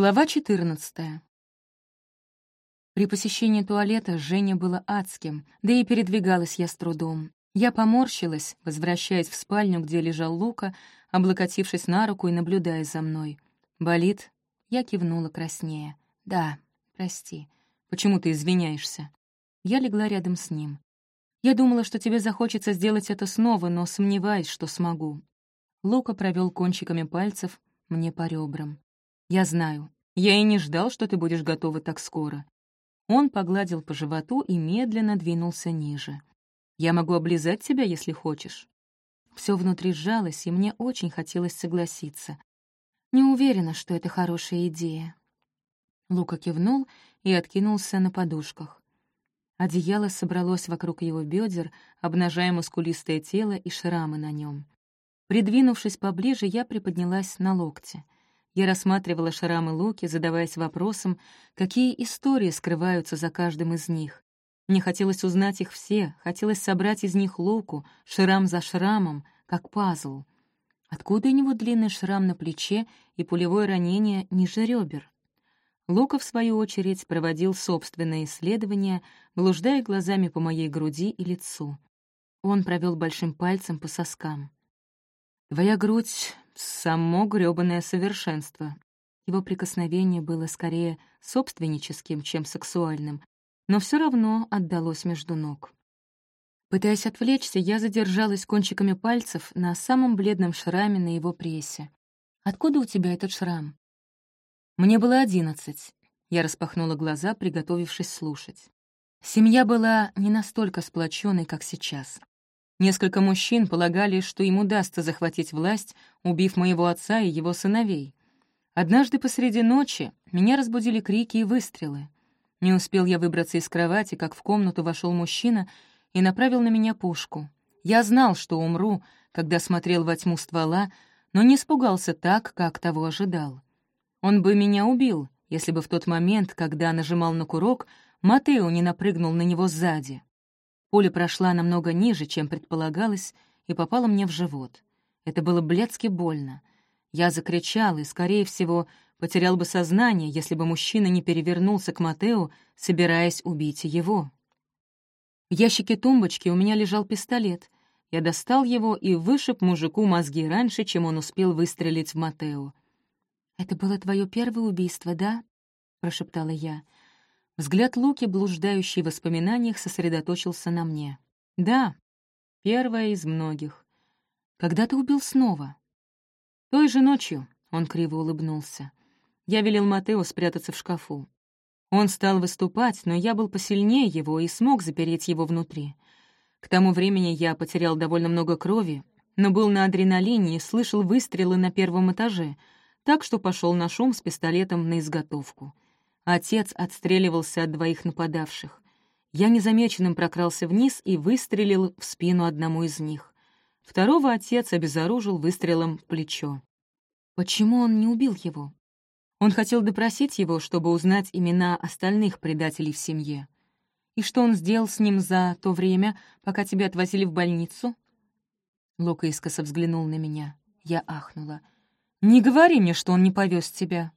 Глава 14. При посещении туалета Женя было адским, да и передвигалась я с трудом. Я поморщилась, возвращаясь в спальню, где лежал Лука, облокотившись на руку и наблюдая за мной. «Болит?» Я кивнула краснее. «Да, прости. Почему ты извиняешься?» Я легла рядом с ним. «Я думала, что тебе захочется сделать это снова, но сомневаюсь, что смогу». Лука провел кончиками пальцев мне по ребрам. «Я знаю. Я и не ждал, что ты будешь готова так скоро». Он погладил по животу и медленно двинулся ниже. «Я могу облизать тебя, если хочешь». Все внутри сжалось, и мне очень хотелось согласиться. Не уверена, что это хорошая идея. Лука кивнул и откинулся на подушках. Одеяло собралось вокруг его бедер, обнажая мускулистое тело и шрамы на нем. Придвинувшись поближе, я приподнялась на локте. Я рассматривала шрамы Луки, задаваясь вопросом, какие истории скрываются за каждым из них. Мне хотелось узнать их все, хотелось собрать из них Луку, шрам за шрамом, как пазл. Откуда у него длинный шрам на плече и пулевое ранение ниже ребер? Лука, в свою очередь, проводил собственное исследование, блуждая глазами по моей груди и лицу. Он провел большим пальцем по соскам. «Твоя грудь — само грёбаное совершенство». Его прикосновение было скорее собственническим, чем сексуальным, но все равно отдалось между ног. Пытаясь отвлечься, я задержалась кончиками пальцев на самом бледном шраме на его прессе. «Откуда у тебя этот шрам?» «Мне было одиннадцать». Я распахнула глаза, приготовившись слушать. Семья была не настолько сплоченной, как сейчас. Несколько мужчин полагали, что им удастся захватить власть, убив моего отца и его сыновей. Однажды посреди ночи меня разбудили крики и выстрелы. Не успел я выбраться из кровати, как в комнату вошел мужчина и направил на меня пушку. Я знал, что умру, когда смотрел во тьму ствола, но не испугался так, как того ожидал. Он бы меня убил, если бы в тот момент, когда нажимал на курок, Матео не напрыгнул на него сзади. Пуля прошла намного ниже, чем предполагалось, и попала мне в живот. Это было блядски больно. Я закричал и, скорее всего, потерял бы сознание, если бы мужчина не перевернулся к Матео, собираясь убить его. В ящике тумбочки у меня лежал пистолет. Я достал его и вышиб мужику мозги раньше, чем он успел выстрелить в Матео. «Это было твое первое убийство, да?» — прошептала я. Взгляд Луки, блуждающий в воспоминаниях, сосредоточился на мне. «Да, первое из многих. Когда ты убил снова?» «Той же ночью», — он криво улыбнулся. Я велел Матео спрятаться в шкафу. Он стал выступать, но я был посильнее его и смог запереть его внутри. К тому времени я потерял довольно много крови, но был на адреналине и слышал выстрелы на первом этаже, так что пошел на шум с пистолетом на изготовку. Отец отстреливался от двоих нападавших. Я незамеченным прокрался вниз и выстрелил в спину одному из них. Второго отец обезоружил выстрелом в плечо. Почему он не убил его? Он хотел допросить его, чтобы узнать имена остальных предателей в семье. И что он сделал с ним за то время, пока тебя отвозили в больницу? Лука искоса взглянул на меня. Я ахнула. «Не говори мне, что он не повез тебя».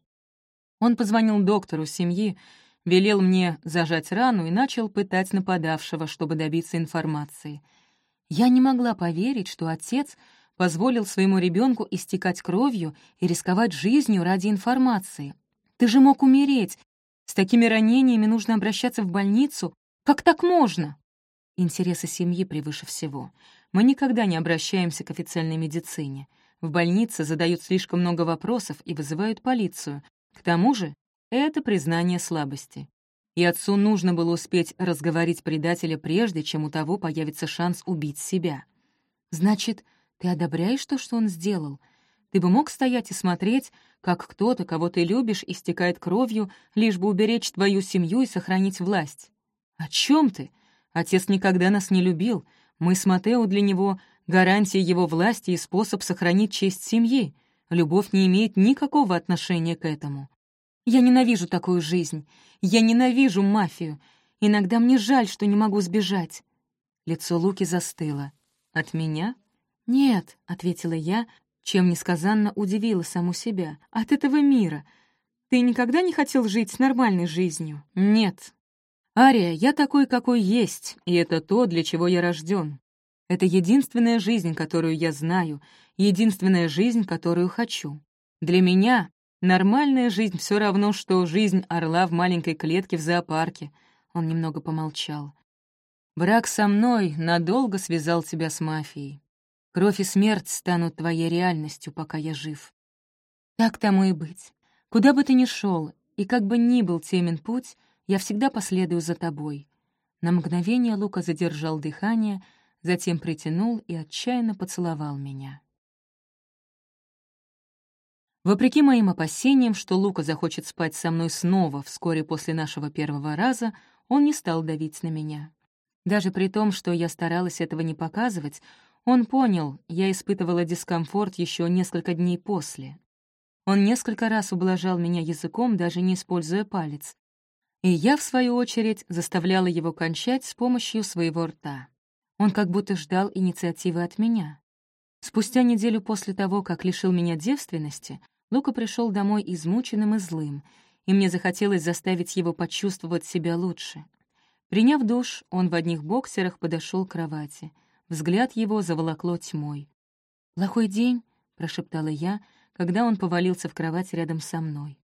Он позвонил доктору семьи, велел мне зажать рану и начал пытать нападавшего, чтобы добиться информации. Я не могла поверить, что отец позволил своему ребенку истекать кровью и рисковать жизнью ради информации. Ты же мог умереть. С такими ранениями нужно обращаться в больницу. Как так можно? Интересы семьи превыше всего. Мы никогда не обращаемся к официальной медицине. В больнице задают слишком много вопросов и вызывают полицию. К тому же это признание слабости. И отцу нужно было успеть разговорить предателя прежде, чем у того появится шанс убить себя. Значит, ты одобряешь то, что он сделал? Ты бы мог стоять и смотреть, как кто-то, кого ты любишь, истекает кровью, лишь бы уберечь твою семью и сохранить власть. О чем ты? Отец никогда нас не любил. Мы с Матео для него — гарантия его власти и способ сохранить честь семьи. Любовь не имеет никакого отношения к этому. Я ненавижу такую жизнь. Я ненавижу мафию. Иногда мне жаль, что не могу сбежать. Лицо Луки застыло. От меня? «Нет», — ответила я, чем несказанно удивила саму себя, — «от этого мира. Ты никогда не хотел жить с нормальной жизнью? Нет. Ария, я такой, какой есть, и это то, для чего я рожден. Это единственная жизнь, которую я знаю, единственная жизнь, которую хочу. Для меня нормальная жизнь все равно, что жизнь орла в маленькой клетке в зоопарке. Он немного помолчал. Брак со мной надолго связал тебя с мафией. Кровь и смерть станут твоей реальностью, пока я жив. Так тому и быть. Куда бы ты ни шел, и как бы ни был темен путь, я всегда последую за тобой. На мгновение Лука задержал дыхание, затем притянул и отчаянно поцеловал меня. Вопреки моим опасениям, что Лука захочет спать со мной снова вскоре после нашего первого раза, он не стал давить на меня. Даже при том, что я старалась этого не показывать, он понял, я испытывала дискомфорт еще несколько дней после. Он несколько раз ублажал меня языком, даже не используя палец. И я, в свою очередь, заставляла его кончать с помощью своего рта. Он как будто ждал инициативы от меня. Спустя неделю после того, как лишил меня девственности, Лука пришел домой измученным и злым, и мне захотелось заставить его почувствовать себя лучше. Приняв душ, он в одних боксерах подошел к кровати. Взгляд его заволокло тьмой. «Плохой день?» — прошептала я, когда он повалился в кровать рядом со мной.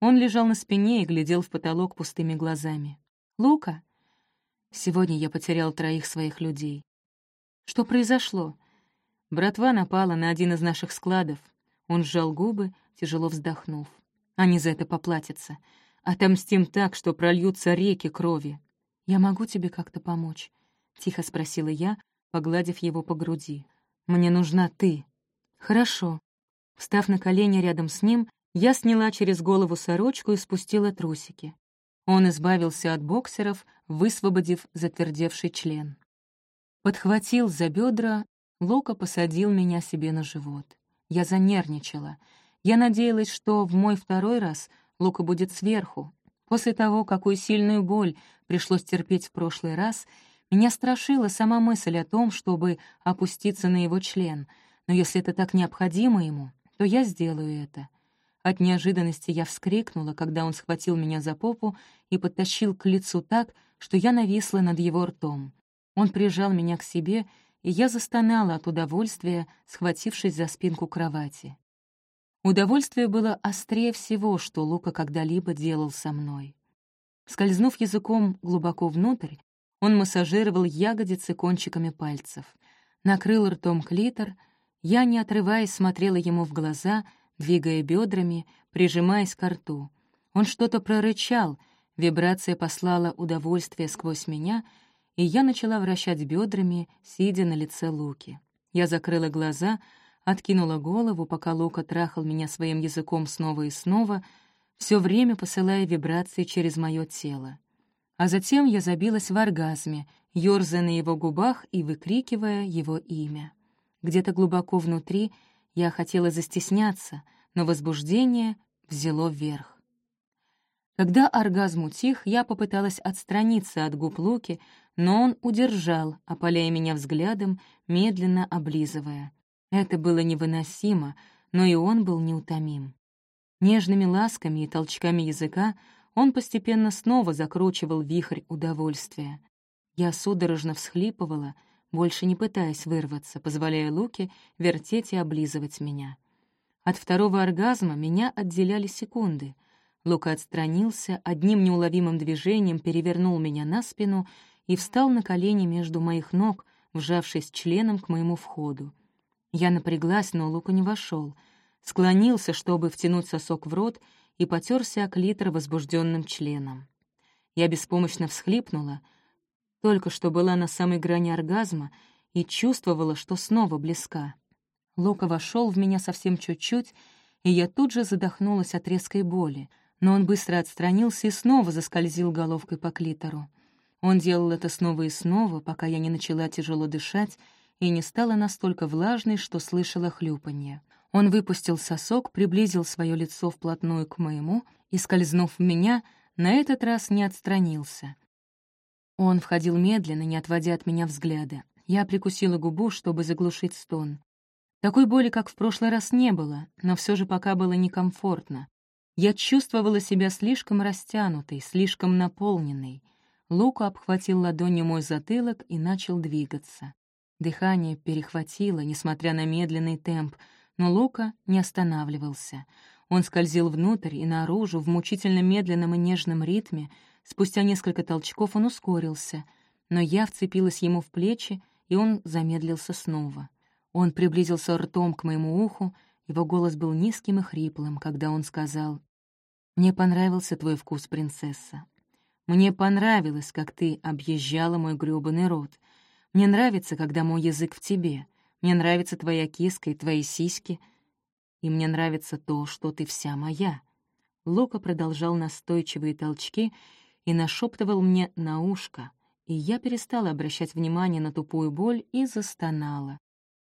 Он лежал на спине и глядел в потолок пустыми глазами. «Лука?» «Сегодня я потерял троих своих людей». «Что произошло?» Братва напала на один из наших складов. Он сжал губы, тяжело вздохнув. Они за это поплатятся. Отомстим так, что прольются реки крови. «Я могу тебе как-то помочь?» — тихо спросила я, погладив его по груди. «Мне нужна ты». «Хорошо», Встав на колени рядом с ним, я сняла через голову сорочку и спустила трусики. Он избавился от боксеров, высвободив затвердевший член. Подхватил за бедра, Лука посадил меня себе на живот. Я занервничала. Я надеялась, что в мой второй раз Лука будет сверху. После того, какую сильную боль пришлось терпеть в прошлый раз, меня страшила сама мысль о том, чтобы опуститься на его член, но если это так необходимо ему, то я сделаю это. От неожиданности я вскрикнула, когда он схватил меня за попу и подтащил к лицу так, что я нависла над его ртом. Он прижал меня к себе, и я застонала от удовольствия, схватившись за спинку кровати. Удовольствие было острее всего, что Лука когда-либо делал со мной. Скользнув языком глубоко внутрь, он массажировал ягодицы кончиками пальцев, накрыл ртом клитор — я, не отрываясь, смотрела ему в глаза, двигая бедрами, прижимаясь к рту. Он что-то прорычал, вибрация послала удовольствие сквозь меня, и я начала вращать бедрами, сидя на лице Луки. Я закрыла глаза, откинула голову, пока Лука трахал меня своим языком снова и снова, все время посылая вибрации через мое тело. А затем я забилась в оргазме, ёрзая на его губах и выкрикивая его имя. Где-то глубоко внутри я хотела застесняться, но возбуждение взяло вверх. Когда оргазм утих, я попыталась отстраниться от губ Луки, но он удержал, опаляя меня взглядом, медленно облизывая. Это было невыносимо, но и он был неутомим. Нежными ласками и толчками языка он постепенно снова закручивал вихрь удовольствия. Я судорожно всхлипывала — больше не пытаясь вырваться, позволяя Луке вертеть и облизывать меня. От второго оргазма меня отделяли секунды. Лука отстранился, одним неуловимым движением перевернул меня на спину и встал на колени между моих ног, вжавшись членом к моему входу. Я напряглась, но Лука не вошел, склонился, чтобы втянуть сосок в рот, и потерся о клитор возбужденным членом. Я беспомощно всхлипнула — только что была на самой грани оргазма и чувствовала, что снова близка. Лука вошел в меня совсем чуть-чуть, и я тут же задохнулась от резкой боли, но он быстро отстранился и снова заскользил головкой по клитору. Он делал это снова и снова, пока я не начала тяжело дышать и не стала настолько влажной, что слышала хлюпанье. Он выпустил сосок, приблизил свое лицо вплотную к моему и, скользнув в меня, на этот раз не отстранился. Он входил медленно, не отводя от меня взгляда. Я прикусила губу, чтобы заглушить стон. Такой боли, как в прошлый раз, не было, но все же пока было некомфортно. Я чувствовала себя слишком растянутой, слишком наполненной. Лука обхватил ладонью мой затылок и начал двигаться. Дыхание перехватило, несмотря на медленный темп, но Лука не останавливался. Он скользил внутрь и наружу в мучительно медленном и нежном ритме. Спустя несколько толчков он ускорился, но я вцепилась ему в плечи, и он замедлился снова. Он приблизился ртом к моему уху, его голос был низким и хриплым, когда он сказал, «Мне понравился твой вкус, принцесса. Мне понравилось, как ты объезжала мой грёбаный рот. Мне нравится, когда мой язык в тебе. Мне нравится твоя киска и твои сиськи. И мне нравится то, что ты вся моя». Лука продолжал настойчивые толчки и нашептывал мне на ушко, и я перестала обращать внимание на тупую боль и застонала.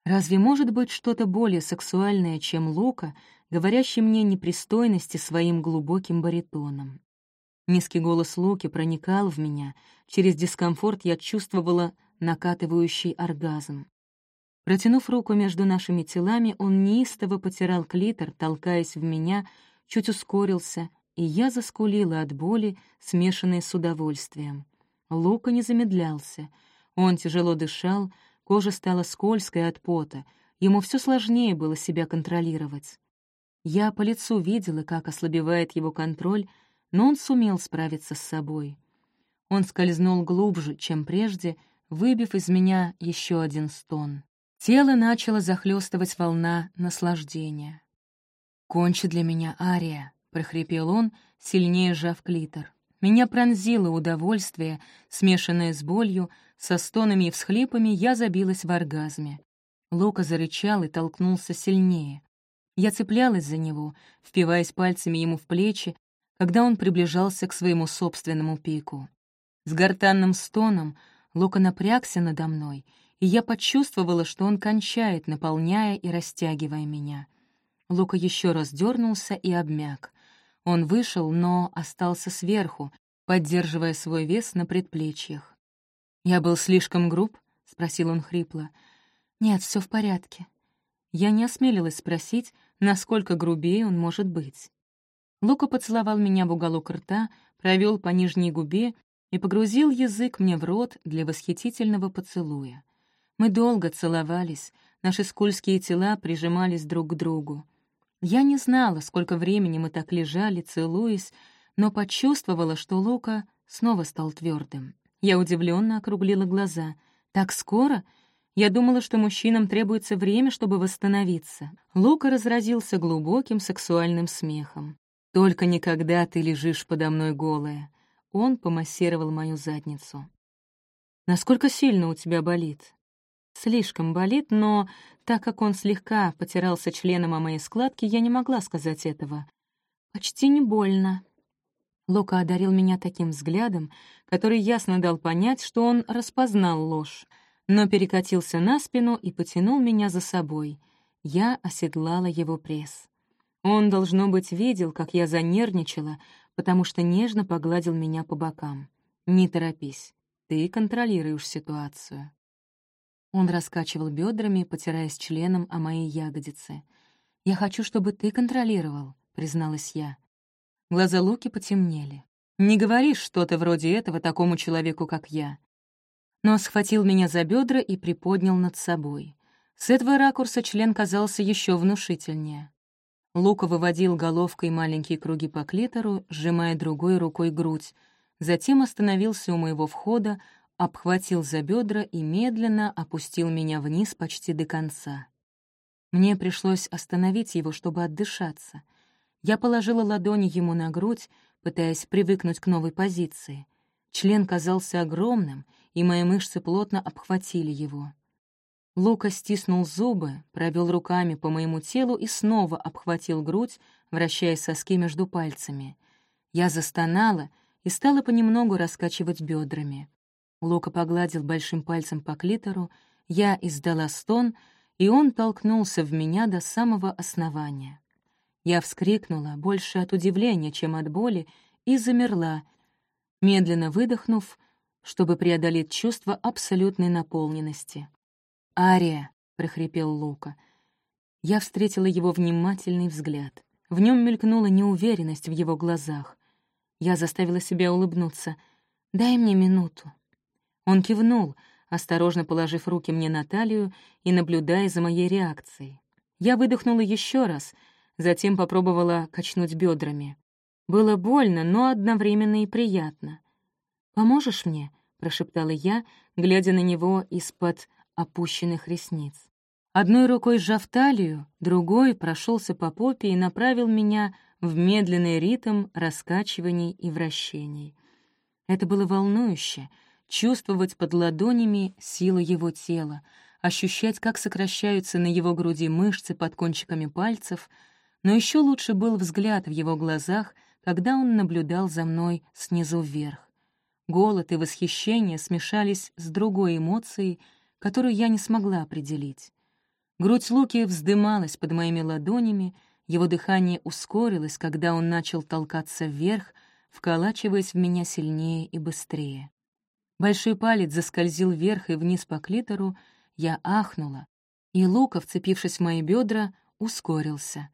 Разве может быть что-то более сексуальное, чем Лука, говорящий мне непристойности своим глубоким баритоном? Низкий голос Луки проникал в меня. Через дискомфорт я чувствовала накатывающий оргазм. Протянув руку между нашими телами, он неистово потирал клитор, толкаясь в меня, чуть ускорился, и я заскулила от боли, смешанной с удовольствием. Лука не замедлялся. Он тяжело дышал, Кожа стала скользкой от пота, ему все сложнее было себя контролировать. Я по лицу видела, как ослабевает его контроль, но он сумел справиться с собой. Он скользнул глубже, чем прежде, выбив из меня еще один стон. Тело начало захлестывать волна наслаждения. «Кончи для меня, Ария», — прохрипел он, сильнее сжав клитор. Меня пронзило удовольствие, смешанное с болью, со стонами и всхлипами я забилась в оргазме. Лука зарычал и толкнулся сильнее. Я цеплялась за него, впиваясь пальцами ему в плечи, когда он приближался к своему собственному пику. С гортанным стоном Лука напрягся надо мной, и я почувствовала, что он кончает, наполняя и растягивая меня. Лука еще раз дернулся и обмяк. Он вышел, но остался сверху, поддерживая свой вес на предплечьях. «Я был слишком груб?» — спросил он хрипло. «Нет, все в порядке». Я не осмелилась спросить, насколько грубее он может быть. Лука поцеловал меня в уголок рта, провел по нижней губе и погрузил язык мне в рот для восхитительного поцелуя. Мы долго целовались, наши скользкие тела прижимались друг к другу. Я не знала, сколько времени мы так лежали, целуясь, но почувствовала, что Лука снова стал твердым. Я удивленно округлила глаза. «Так скоро?» Я думала, что мужчинам требуется время, чтобы восстановиться. Лука разразился глубоким сексуальным смехом. «Только никогда ты лежишь подо мной голая». Он помассировал мою задницу. «Насколько сильно у тебя болит?» «Слишком болит, но так как он слегка потирался членом о моей складке, я не могла сказать этого. Почти не больно». Лука одарил меня таким взглядом, который ясно дал понять, что он распознал ложь, но перекатился на спину и потянул меня за собой. Я оседлала его пресс. Он, должно быть, видел, как я занервничала, потому что нежно погладил меня по бокам. «Не торопись, ты контролируешь ситуацию». Он раскачивал бедрами, потираясь членом о моей ягодице. «Я хочу, чтобы ты контролировал», — призналась я. Глаза Луки потемнели. «Не говоришь что-то вроде этого такому человеку, как я». Но схватил меня за бедра и приподнял над собой. С этого ракурса член казался еще внушительнее. Лука выводил головкой маленькие круги по клитору, сжимая другой рукой грудь, затем остановился у моего входа, обхватил за бедра и медленно опустил меня вниз почти до конца. Мне пришлось остановить его, чтобы отдышаться — я положила ладони ему на грудь, пытаясь привыкнуть к новой позиции. Член казался огромным, и мои мышцы плотно обхватили его. Лука стиснул зубы, провел руками по моему телу и снова обхватил грудь, вращая соски между пальцами. Я застонала и стала понемногу раскачивать бедрами. Лука погладил большим пальцем по клитору, я издала стон, и он толкнулся в меня до самого основания. Я вскрикнула, больше от удивления, чем от боли, и замерла, медленно выдохнув, чтобы преодолеть чувство абсолютной наполненности. «Ария!» — прохрипел Лука. Я встретила его внимательный взгляд. В нем мелькнула неуверенность в его глазах. Я заставила себя улыбнуться. «Дай мне минуту». Он кивнул, осторожно положив руки мне на талию и наблюдая за моей реакцией. Я выдохнула еще раз, затем попробовала качнуть бедрами. Было больно, но одновременно и приятно. «Поможешь мне?» — прошептала я, глядя на него из-под опущенных ресниц. Одной рукой сжав талию, другой прошелся по попе и направил меня в медленный ритм раскачиваний и вращений. Это было волнующе — чувствовать под ладонями силу его тела, ощущать, как сокращаются на его груди мышцы под кончиками пальцев, но еще лучше был взгляд в его глазах, когда он наблюдал за мной снизу вверх. Голод и восхищение смешались с другой эмоцией, которую я не смогла определить. Грудь Луки вздымалась под моими ладонями, его дыхание ускорилось, когда он начал толкаться вверх, вколачиваясь в меня сильнее и быстрее. Большой палец заскользил вверх и вниз по клитору, я ахнула, и Лука, вцепившись в мои бедра, ускорился.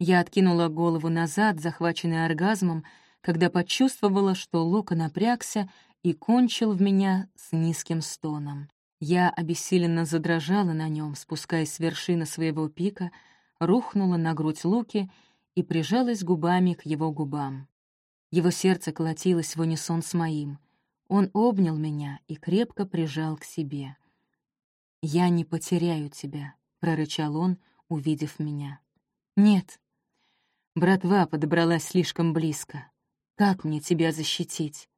Я откинула голову назад, захваченная оргазмом, когда почувствовала, что Лука напрягся и кончил в меня с низким стоном. Я обессиленно задрожала на нем, спускаясь с вершины своего пика, рухнула на грудь Луки и прижалась губами к его губам. Его сердце колотилось в унисон с моим. Он обнял меня и крепко прижал к себе. «Я не потеряю тебя», — прорычал он, увидев меня. «Нет». Братва подобралась слишком близко. Как мне тебя защитить?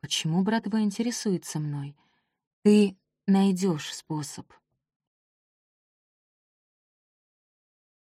Почему братва интересуется мной? Ты найдешь способ.